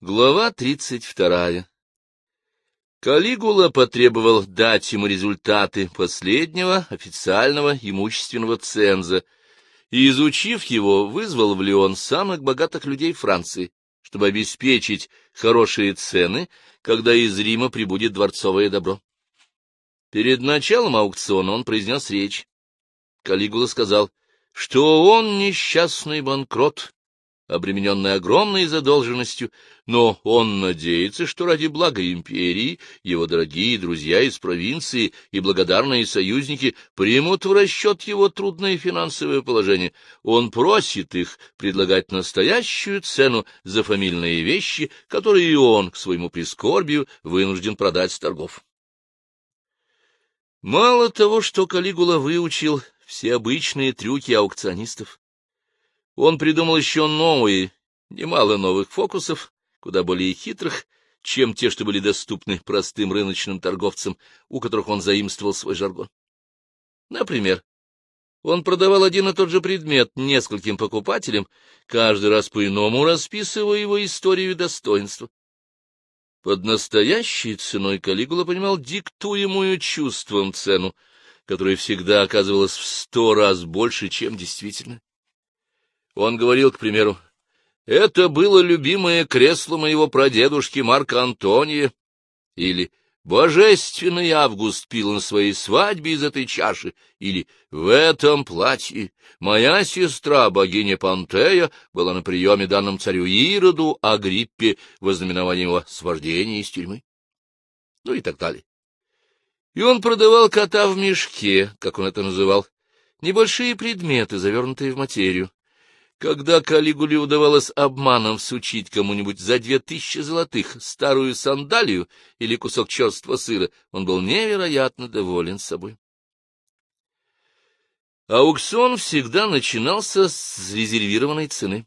Глава тридцать вторая Калигула потребовал дать ему результаты последнего официального имущественного ценза и, изучив его, вызвал в Лион самых богатых людей Франции, чтобы обеспечить хорошие цены, когда из Рима прибудет дворцовое добро. Перед началом аукциона он произнес речь. Калигула сказал, что он несчастный банкрот, обремененный огромной задолженностью, но он надеется, что ради блага империи его дорогие друзья из провинции и благодарные союзники примут в расчет его трудное финансовое положение. Он просит их предлагать настоящую цену за фамильные вещи, которые он, к своему прискорбию, вынужден продать с торгов. Мало того, что Калигула выучил все обычные трюки аукционистов, он придумал еще новые, немало новых фокусов, куда более хитрых, чем те, что были доступны простым рыночным торговцам, у которых он заимствовал свой жаргон. Например, он продавал один и тот же предмет нескольким покупателям, каждый раз по-иному расписывая его историю и достоинство. Под настоящей ценой Калигула понимал диктуемую чувством цену, которая всегда оказывалась в сто раз больше, чем действительно. Он говорил, к примеру, «Это было любимое кресло моего прадедушки Марка Антония», или «Божественный Август пил на своей свадьбе из этой чаши», или «В этом платье моя сестра, богиня Пантея, была на приеме данном царю Ироду Агриппе в ознаменовании его свождения из тюрьмы», ну и так далее. И он продавал кота в мешке, как он это называл, небольшие предметы, завернутые в материю, когда Калигуле удавалось обманом всучить кому-нибудь за две тысячи золотых старую сандалию или кусок черства сыра, он был невероятно доволен собой. Аукцион всегда начинался с резервированной цены.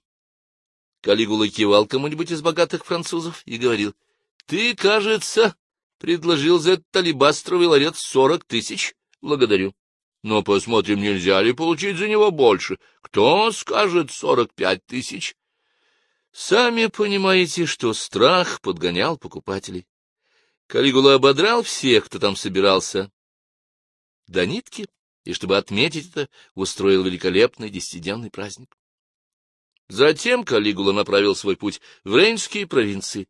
Калигула кивал кому-нибудь из богатых французов и говорил, — Ты, кажется, предложил за этот алебастровый ларец сорок тысяч. Благодарю. Но посмотрим, нельзя ли получить за него больше. Кто скажет сорок пять тысяч? Сами понимаете, что страх подгонял покупателей. Калигула ободрал всех, кто там собирался, до нитки, и, чтобы отметить это, устроил великолепный десятидневный праздник. Затем Калигула направил свой путь в Рейнские провинции.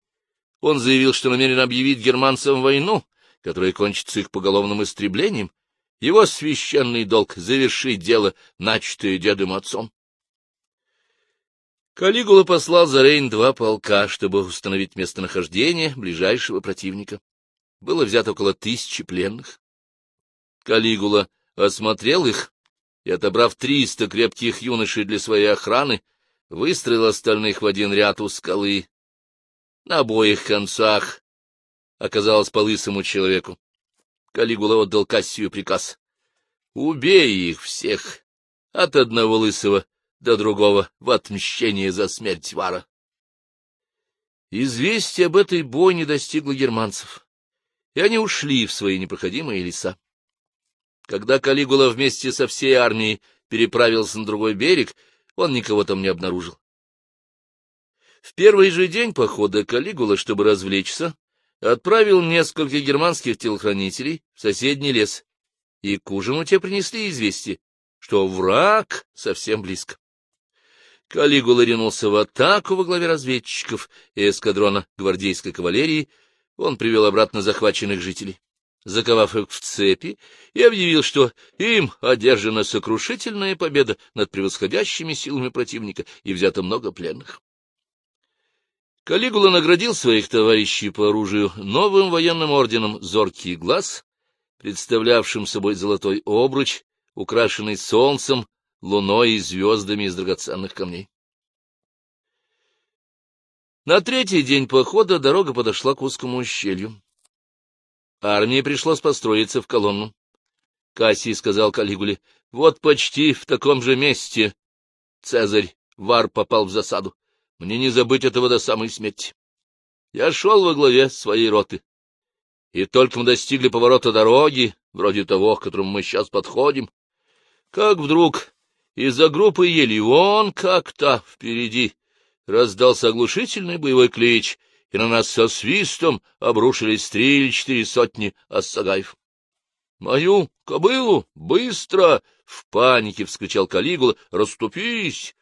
Он заявил, что намерен объявить германцам войну, которая кончится их поголовным истреблением, его священный долг — завершить дело, начатое дедом отцом. Калигула послал за Рейн два полка, чтобы установить местонахождение ближайшего противника. Было взято около тысячи пленных. Калигула осмотрел их и, отобрав триста крепких юношей для своей охраны, выстроил остальных в один ряд у скалы. На обоих концах оказалось по лысому человеку. Калигула отдал Кассию приказ. «Убей их всех, от одного лысого до другого, в отмщение за смерть Вара». Известие об этой бойне достигло германцев, и они ушли в свои непроходимые леса. Когда Калигула вместе со всей армией переправился на другой берег, он никого там не обнаружил. В первый же день похода Калигула, чтобы развлечься, отправил несколько германских телохранителей в соседний лес, и к ужину те принесли известие, что враг совсем близко. Калигула ринулся в атаку во главе разведчиков и эскадрона гвардейской кавалерии, он привел обратно захваченных жителей, заковав их в цепи, и объявил, что им одержана сокрушительная победа над превосходящими силами противника и взято много пленных. Калигула наградил своих товарищей по оружию новым военным орденом «Зоркий глаз», представлявшим собой золотой обруч, украшенный солнцем, луной и звездами из драгоценных камней. На третий день похода дорога подошла к узкому ущелью. Армии пришлось построиться в колонну. Кассий сказал Калигуле, — вот почти в таком же месте Цезарь Вар попал в засаду. Мне не забыть этого до самой смерти. Я шел во главе своей роты. И только мы достигли поворота дороги, вроде того, к которому мы сейчас подходим, как вдруг из-за группы ели вон как-то впереди раздался оглушительный боевой клич, и на нас со свистом обрушились три или четыре сотни ассагаев. — Мою кобылу! Быстро! — в панике вскричал Калигула. — Раступись!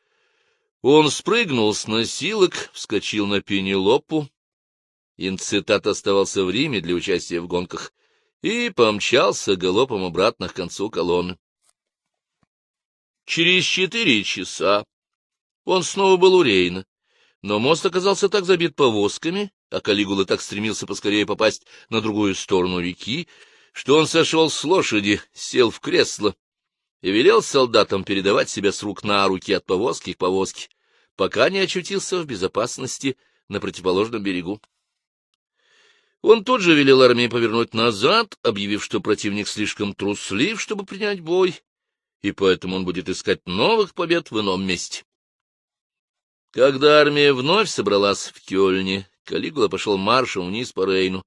Он спрыгнул с носилок, вскочил на Пенелопу. Инцитат оставался в Риме для участия в гонках и помчался галопом обратно к концу колонны. Через четыре часа он снова был у Рейна, но мост оказался так забит повозками, а Калигула так стремился поскорее попасть на другую сторону реки, что он сошел с лошади, сел в кресло и велел солдатам передавать себя с рук на руки от повозки к повозке, пока не очутился в безопасности на противоположном берегу. Он тут же велел армии повернуть назад, объявив, что противник слишком труслив, чтобы принять бой, и поэтому он будет искать новых побед в ином месте. Когда армия вновь собралась в Кёльне, Калигула пошел маршем вниз по Рейну,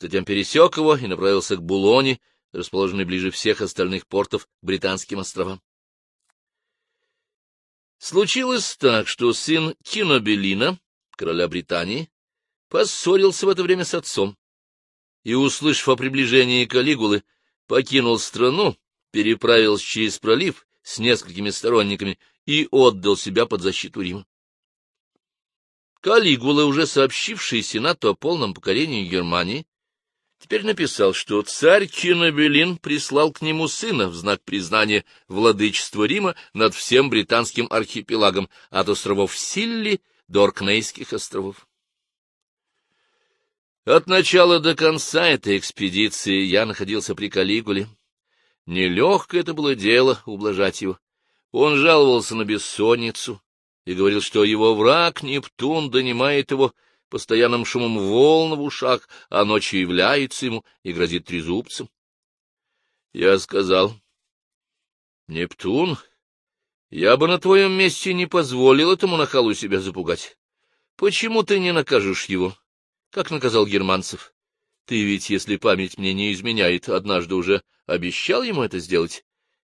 затем пересек его и направился к Булоне, расположенной ближе всех остальных портов британским островам. Случилось так, что сын Кинобелина, короля Британии, поссорился в это время с отцом и, услышав о приближении Калигулы, покинул страну, переправился через пролив с несколькими сторонниками и отдал себя под защиту Рима. Калигула, уже сообщивший Сенату о полном покорении Германии, теперь написал, что царь Кинобелин прислал к нему сына в знак признания владычества Рима над всем британским архипелагом от островов Силли до Оркнейских островов. От начала до конца этой экспедиции я находился при Калигуле. Нелегкое это было дело ублажать его. Он жаловался на бессонницу и говорил, что его враг Нептун донимает его постоянным шумом волн в ушах, а ночью является ему и грозит трезубцем. Я сказал, — Нептун, я бы на твоем месте не позволил этому нахалу себя запугать. Почему ты не накажешь его? — как наказал германцев. Ты ведь, если память мне не изменяет, однажды уже обещал ему это сделать.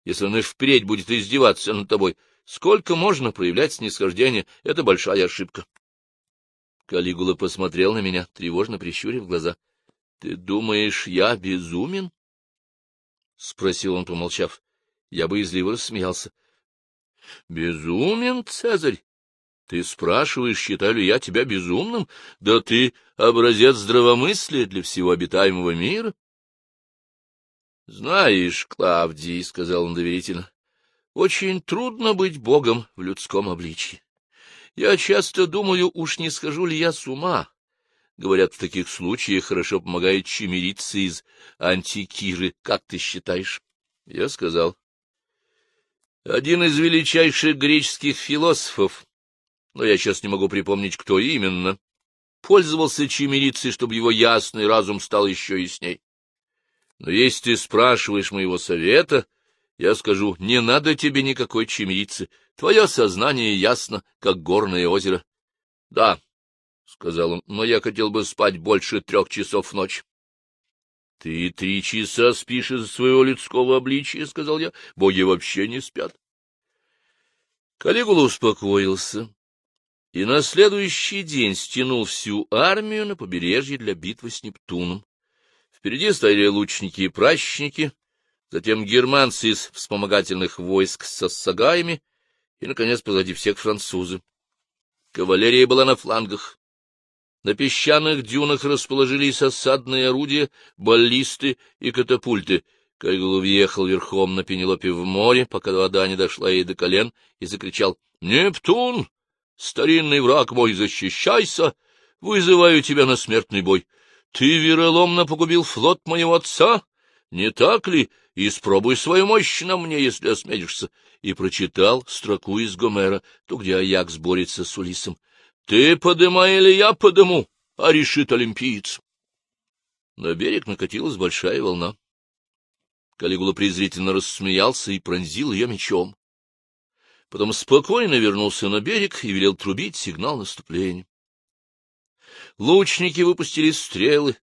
Если он и впредь будет издеваться над тобой, сколько можно проявлять снисхождение, это большая ошибка. Калигула посмотрел на меня, тревожно прищурив глаза. — Ты думаешь, я безумен? — спросил он, помолчав. Я боязливо рассмеялся. — Безумен, Цезарь? Ты спрашиваешь, считаю ли я тебя безумным? Да ты образец здравомыслия для всего обитаемого мира. — Знаешь, Клавдий, — сказал он доверительно, — очень трудно быть богом в людском обличье. Я часто думаю, уж не схожу ли я с ума. Говорят, в таких случаях хорошо помогает чимириться из антикиры. Как ты считаешь? Я сказал. Один из величайших греческих философов, но я сейчас не могу припомнить, кто именно, пользовался чимерицей, чтобы его ясный разум стал еще ясней. Но если ты спрашиваешь моего совета, я скажу, не надо тебе никакой чимерицы, твое сознание ясно, как горное озеро. — Да, — сказал он, — но я хотел бы спать больше трех часов в ночь. — Ты три часа спишь из своего людского обличия, — сказал я, — боги вообще не спят. Калигула успокоился и на следующий день стянул всю армию на побережье для битвы с Нептуном. Впереди стояли лучники и пращники, затем германцы из вспомогательных войск с сагаями и, наконец, позади всех французы. Кавалерия была на флангах. На песчаных дюнах расположились осадные орудия, баллисты и катапульты. Кайгул въехал верхом на Пенелопе в море, пока вода не дошла ей до колен, и закричал «Нептун! Старинный враг мой, защищайся! Вызываю тебя на смертный бой. Ты вероломно погубил флот моего отца, не так ли? Испробуй свою мощь на мне, если осмелишься. И прочитал строку из Гомера, то, где Аякс борется с Улисом. Ты подымай или я подыму, а решит олимпиец. На берег накатилась большая волна. Калигула презрительно рассмеялся и пронзил ее мечом потом спокойно вернулся на берег и велел трубить сигнал наступления. Лучники выпустили стрелы,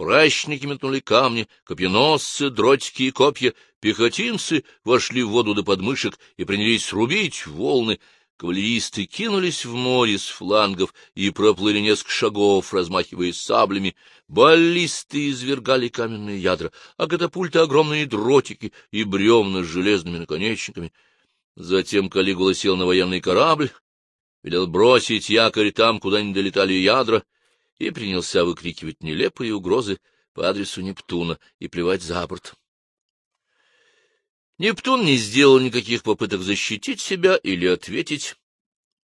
пращники метнули камни, копьеносцы, дротики и копья, пехотинцы вошли в воду до подмышек и принялись рубить волны. Кавалеристы кинулись в море с флангов и проплыли несколько шагов, размахивая саблями. Баллисты извергали каменные ядра, а катапульты — огромные дротики и бревна с железными наконечниками. Затем Калигула сел на военный корабль, велел бросить якорь там, куда не долетали ядра, и принялся выкрикивать нелепые угрозы по адресу Нептуна и плевать за борт. Нептун не сделал никаких попыток защитить себя или ответить,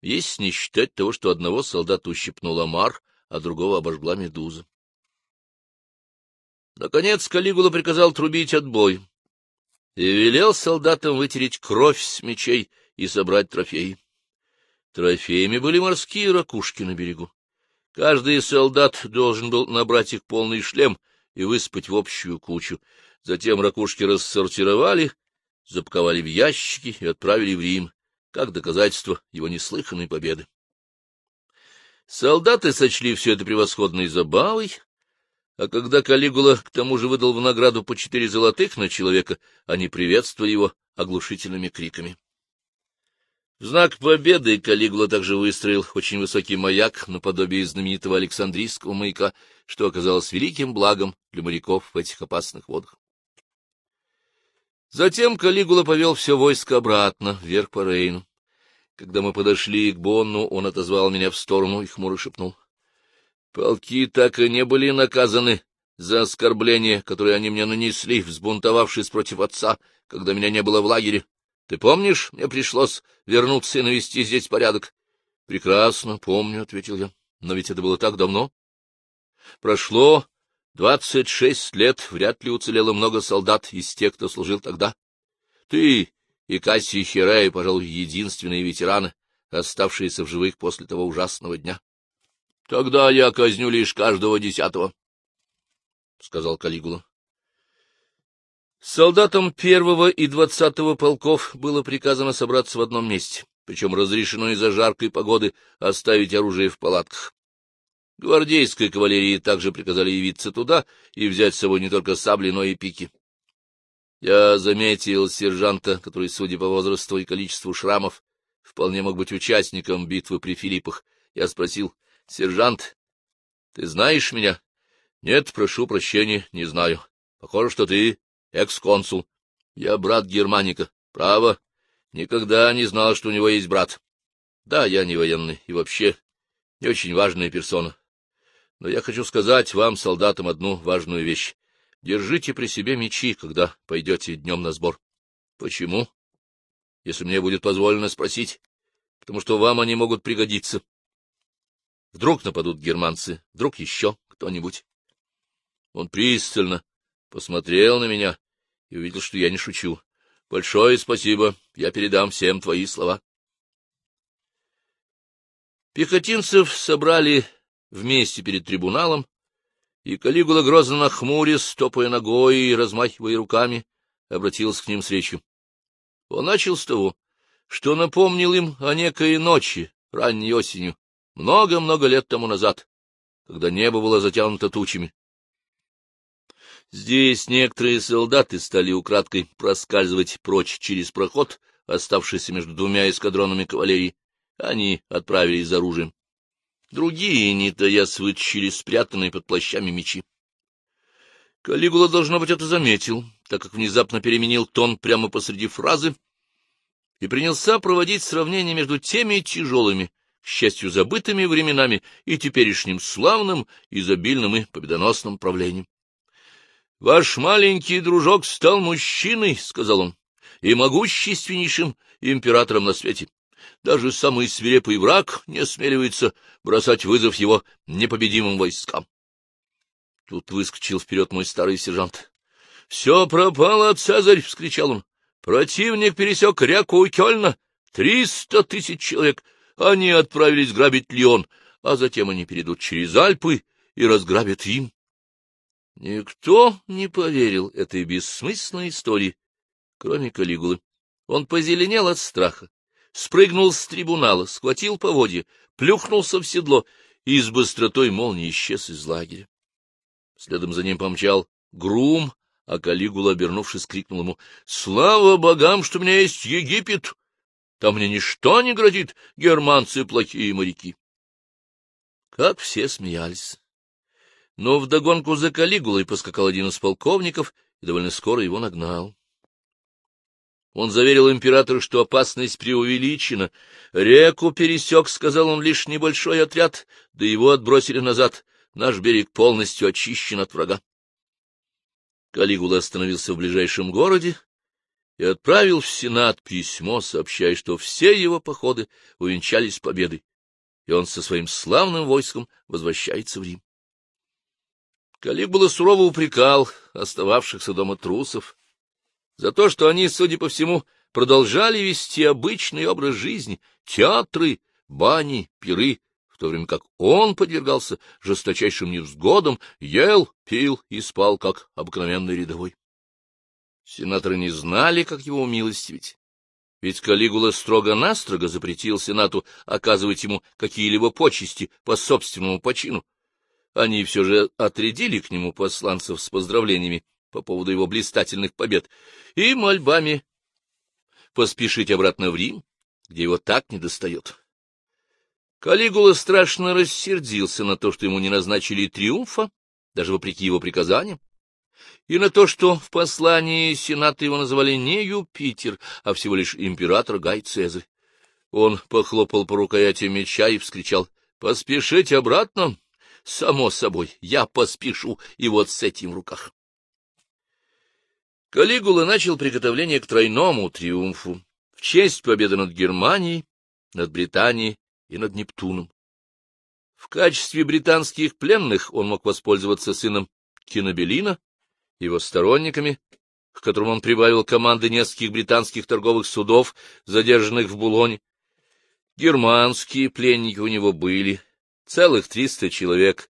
если не считать того, что одного солдата ущипнула мар, а другого обожгла медуза. Наконец Калигула приказал трубить отбой и велел солдатам вытереть кровь с мечей и собрать трофеи. Трофеями были морские ракушки на берегу. Каждый солдат должен был набрать их полный шлем и высыпать в общую кучу. Затем ракушки рассортировали запаковали в ящики и отправили в Рим, как доказательство его неслыханной победы. Солдаты сочли все это превосходной забавой, а когда Калигула к тому же выдал в награду по четыре золотых на человека, они приветствовали его оглушительными криками. Знак победы Калигула также выстроил очень высокий маяк наподобие знаменитого Александрийского маяка, что оказалось великим благом для моряков в этих опасных водах. Затем Калигула повел все войско обратно, вверх по Рейну. Когда мы подошли к Бонну, он отозвал меня в сторону и хмуро шепнул. Полки так и не были наказаны за оскорбление, которое они мне нанесли, взбунтовавшись против отца, когда меня не было в лагере. Ты помнишь, мне пришлось вернуться и навести здесь порядок? — Прекрасно, помню, — ответил я. — Но ведь это было так давно. Прошло Двадцать шесть лет вряд ли уцелело много солдат из тех, кто служил тогда. Ты и Кассий Хирей, пожалуй, единственные ветераны, оставшиеся в живых после того ужасного дня. — Тогда я казню лишь каждого десятого, — сказал Калигула. Солдатам первого и двадцатого полков было приказано собраться в одном месте, причем разрешено из-за жаркой погоды оставить оружие в палатках. Гвардейской кавалерии также приказали явиться туда и взять с собой не только сабли, но и пики. Я заметил сержанта, который, судя по возрасту и количеству шрамов, вполне мог быть участником битвы при Филиппах. Я спросил, — Сержант, ты знаешь меня? — Нет, прошу прощения, не знаю. Похоже, что ты экс-консул. Я брат Германика. Право, никогда не знал, что у него есть брат. Да, я не военный и вообще не очень важная персона. Но я хочу сказать вам, солдатам, одну важную вещь. Держите при себе мечи, когда пойдете днем на сбор. Почему? Если мне будет позволено спросить. Потому что вам они могут пригодиться. Вдруг нападут германцы, вдруг еще кто-нибудь. Он пристально посмотрел на меня и увидел, что я не шучу. Большое спасибо, я передам всем твои слова. Пехотинцев собрали вместе перед трибуналом, и Калигула, грозно нахмурясь, топая ногой и размахивая руками, обратился к ним с речью. Он начал с того, что напомнил им о некой ночи, ранней осенью, много-много лет тому назад, когда небо было затянуто тучами. Здесь некоторые солдаты стали украдкой проскальзывать прочь через проход, оставшийся между двумя эскадронами кавалерии. Они отправились за оружием. Другие, не таясь, вытащили спрятанные под плащами мечи. Калигула, должно быть, это заметил, так как внезапно переменил тон прямо посреди фразы и принялся проводить сравнение между теми тяжелыми, к счастью, забытыми временами и теперешним славным, изобильным и победоносным правлением. — Ваш маленький дружок стал мужчиной, — сказал он, — и могущественнейшим императором на свете. Даже самый свирепый враг не осмеливается бросать вызов его непобедимым войскам. Тут выскочил вперед мой старый сержант. — Все пропало, Цезарь! — вскричал он. — Противник пересек реку Кёльна. Триста тысяч человек. Они отправились грабить Лион, а затем они перейдут через Альпы и разграбят им. Никто не поверил этой бессмысленной истории, кроме Калигулы. Он позеленел от страха, спрыгнул с трибунала, схватил поводья, плюхнулся в седло и с быстротой молнии исчез из лагеря. Следом за ним помчал грум, а Калигула, обернувшись, крикнул ему, — Слава богам, что у меня есть Египет! Там мне ничто не грозит, германцы плохие моряки. Как все смеялись. Но вдогонку за Калигулой поскакал один из полковников и довольно скоро его нагнал. Он заверил императору, что опасность преувеличена. Реку пересек, — сказал он, — лишь небольшой отряд, да его отбросили назад. Наш берег полностью очищен от врага. Калигула остановился в ближайшем городе и отправил в Сенат письмо, сообщая, что все его походы увенчались победой, и он со своим славным войском возвращается в Рим. Калигула сурово упрекал остававшихся дома трусов за то, что они, судя по всему, продолжали вести обычный образ жизни, театры, бани, пиры, в то время как он подвергался жесточайшим невзгодам, ел, пил и спал, как обыкновенный рядовой. Сенаторы не знали, как его умилостивить. Ведь Калигула строго-настрого запретил Сенату оказывать ему какие-либо почести по собственному почину. Они все же отрядили к нему посланцев с поздравлениями по поводу его блистательных побед и мольбами поспешить обратно в Рим, где его так недостает. Калигула страшно рассердился на то, что ему не назначили триумфа, даже вопреки его приказаниям, и на то, что в послании Сената его называли не Юпитер, а всего лишь император Гай Цезарь. Он похлопал по рукояти меча и вскричал «Поспешите обратно!» «Само собой, я поспешу и вот с этим в руках». Калигула начал приготовление к тройному триумфу в честь победы над Германией, над Британией и над Нептуном. В качестве британских пленных он мог воспользоваться сыном Кинобелина, его сторонниками, к которым он прибавил команды нескольких британских торговых судов, задержанных в Булоне. Германские пленники у него были, целых триста человек,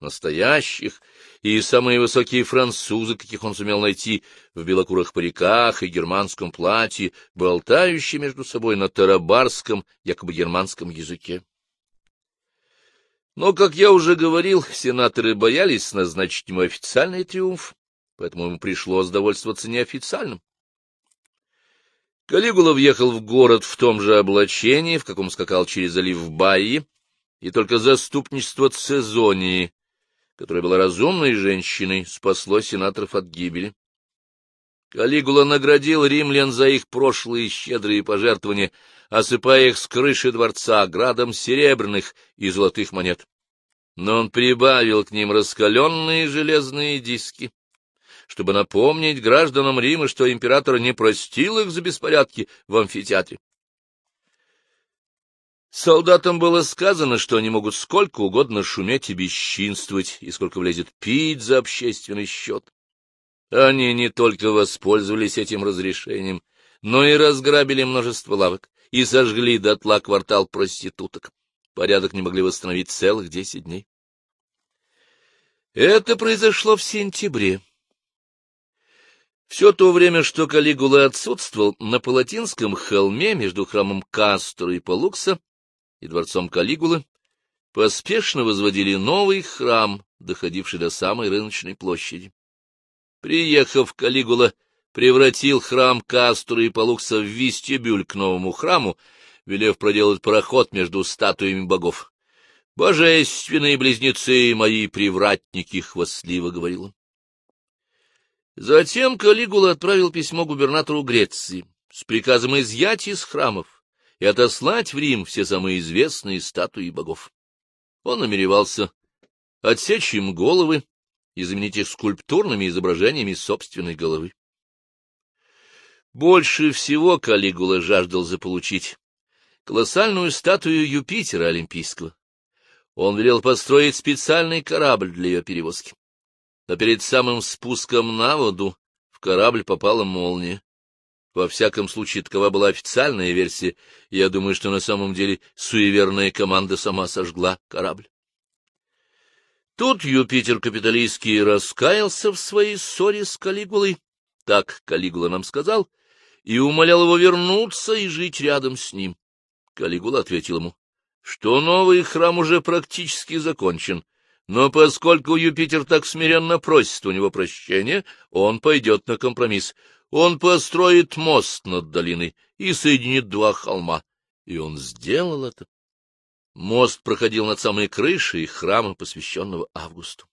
настоящих, и самые высокие французы, каких он сумел найти, в белокурых париках и германском платье, болтающие между собой на тарабарском, якобы германском языке. Но, как я уже говорил, сенаторы боялись назначить ему официальный триумф, поэтому ему пришлось довольствоваться неофициальным. Калигула въехал в город в том же облачении, в каком скакал через залив Баи, и только заступничество Цезонии которая была разумной женщиной, спасло сенаторов от гибели. Калигула наградил римлян за их прошлые щедрые пожертвования, осыпая их с крыши дворца градом серебряных и золотых монет. Но он прибавил к ним раскаленные железные диски, чтобы напомнить гражданам Рима, что император не простил их за беспорядки в амфитеатре. Солдатам было сказано, что они могут сколько угодно шуметь и бесчинствовать, и сколько влезет пить за общественный счет. Они не только воспользовались этим разрешением, но и разграбили множество лавок и сожгли дотла квартал проституток. Порядок не могли восстановить целых десять дней. Это произошло в сентябре. Все то время, что Калигула отсутствовал, на Палатинском холме между храмом Кастро и Палукса и дворцом Калигулы, поспешно возводили новый храм, доходивший до самой рыночной площади. Приехав, Калигула превратил храм Кастура и Палукса в вестибюль к новому храму, велев проделать проход между статуями богов. «Божественные близнецы мои привратники!» — хвастливо говорил он. Затем Калигула отправил письмо губернатору Греции с приказом изъять из храмов и отослать в Рим все самые известные статуи богов. Он намеревался отсечь им головы и заменить их скульптурными изображениями собственной головы. Больше всего Калигула жаждал заполучить колоссальную статую Юпитера Олимпийского. Он велел построить специальный корабль для ее перевозки. Но перед самым спуском на воду в корабль попала молния, во всяком случае, такова была официальная версия, я думаю, что на самом деле суеверная команда сама сожгла корабль. Тут Юпитер Капитолийский раскаялся в своей ссоре с Калигулой, так Калигула нам сказал, и умолял его вернуться и жить рядом с ним. Калигула ответил ему, что новый храм уже практически закончен, но поскольку Юпитер так смиренно просит у него прощения, он пойдет на компромисс. Он построит мост над долиной и соединит два холма. И он сделал это. Мост проходил над самой крышей храма, посвященного Августу.